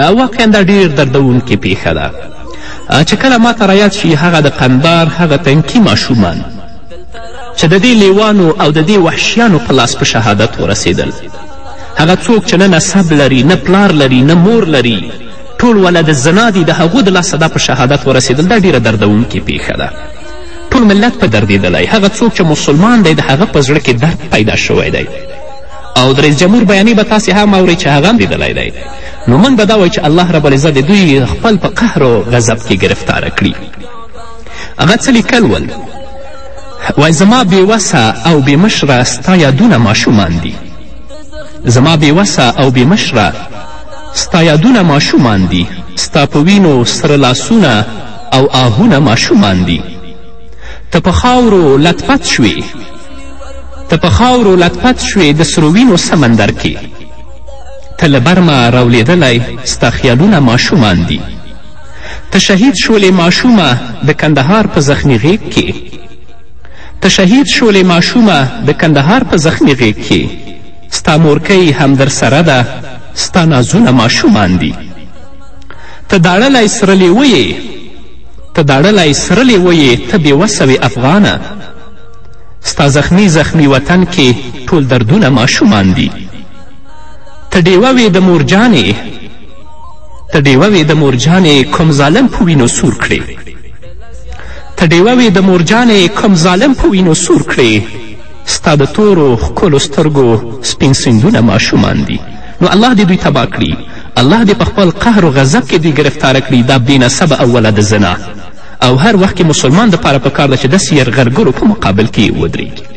واقعا دا ډیر دردونکې پیښه ده چې کله ماته رایاد شي هغه د قندار هغه تنکي ماشومان چې د دې لیوانو او د دې وحشیانو په لاس په شهادت ورسېدل هغه څوک چې نه نسب لري نه پلار لري نه مور لري ټول ولا د زنا دي د هغو د لاسه دا په شهادت ورسېدل دا ډیره دردونکې پیښه ده ټول ملت په دردېدلی هغه څوک چې مسلمان دی د هغه په زړه کې درد پیدا شوی دی او د رئیس جمهور بیانیې به تاسې هم اورئ چې هغه هم لیدلی دی نو موږ به دا وایو چې الله رب العزت د دوی خپل په قهر او غضب کې ګرفتاره کړي هغه څه لیکل ول وای زما بېوسه او بېمشره ستا یادونه ماشومان دي زما بېوسه او بېمشره ستا یادونه ماشومان دي ستا په وینو سره لاسونه او آهونه ماشومان دي ته په خاورو لطپت شوې ته په خاورو لتپت شوې د سرووینو سمندر کې ته له برمه راولېدلی ستا خیالونه ماشومان دي ته شهید شولې ماشومه د کندهار په زخمي غیږ کې ته شهید شولې ماشومه د کندهار په زخمي غیږ کې ستا مورکۍ هم در سره ده ستا نازونه ماشومان دي ته داړلی سره لیوه یې ته داړلی سره لیوه یې ته بېوسه وې افغانه ستا زخمی زخمی وطن کې ټول دردونه ماشومان دي ته ډیوه وې د مورجانې ته ډیوه وې د مورجانې کوم ظالم په وینو سور کړې ته ډیوه وې د مورجانې کوم ظالم په وینو سور کړې ستا د تورو ښکلو سترګو سپین سندونه ماشومان دي نو الله دې دوی تباه کړي الله دې په خپل قهر و غضب کې دوی ګرفتاره کړي دا بېنسبه اوله د زنا او هر وخت کې مسلمان دپاره په کار ده چې داسې یرغلګرو په مقابل کې ودرېږي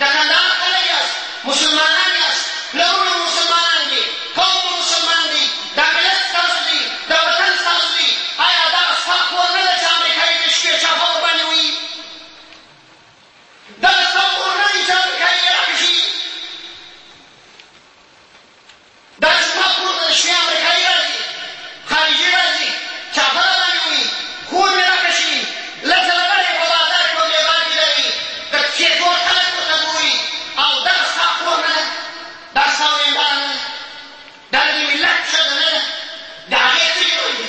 د کندهار خلک یاست، مسلمانان یاست، پلرونه مو مسلمانان دي، قوم مو مسلمان دی، دا ملت ستاسو دی، دا وطن ستاسو دی، ایا دا ستا کور نه دی چې امریکایي دې شپې چاپه ورباندې وهي؟ دغه ستا کور نه دی چې امریکایي دې راکشي؟ دا چې زما کور ته د شپې امریکايي راځي، خارجي راځي، چاپره رانې وړي، خور مې راکشوي، له ځلوره یې په بازار کې په ګریبان کې لري، د کوڅې ټول خلک ورته ګوري او دغه ستا خور نه ده؟ دا ستا ورېنداره نه ده؟ دا د دې ملت ښځه نه ده؟ د هغې څه جوړوي؟